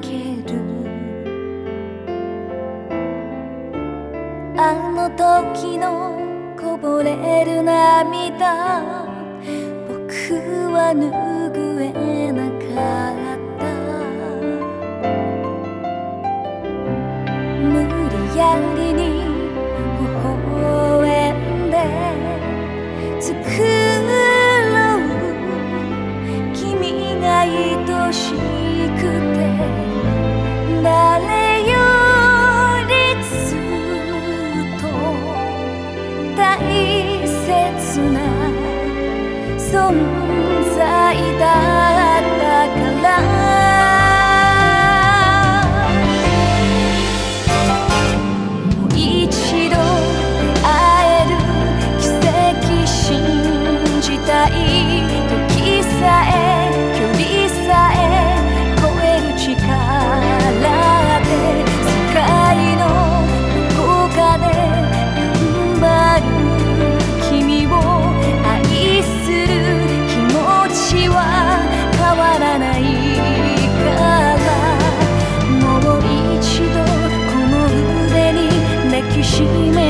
ける」「あの時のこぼれる涙僕は拭え saya tak she may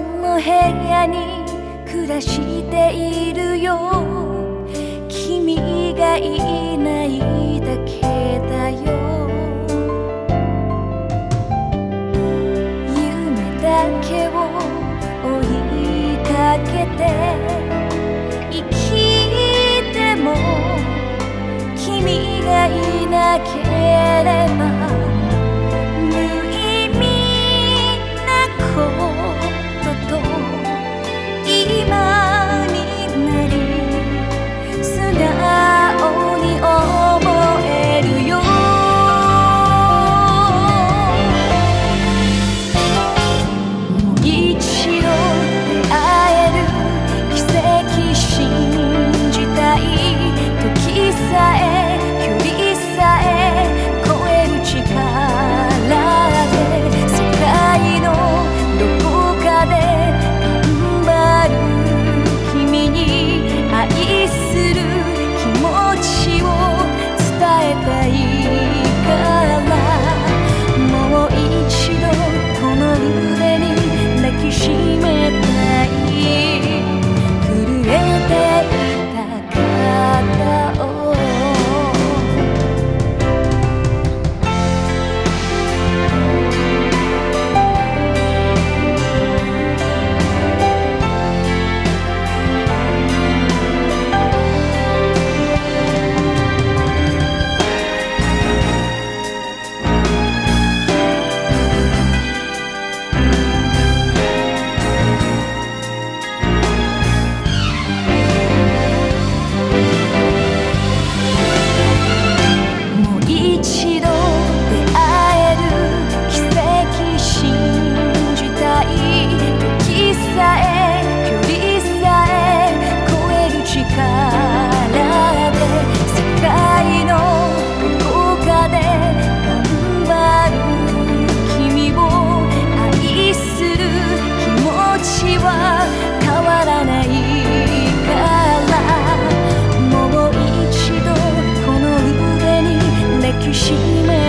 の部屋に暮らしているよ。君がいないだけだよ。夢だけを追いかけて生きても君がいなきゃ心。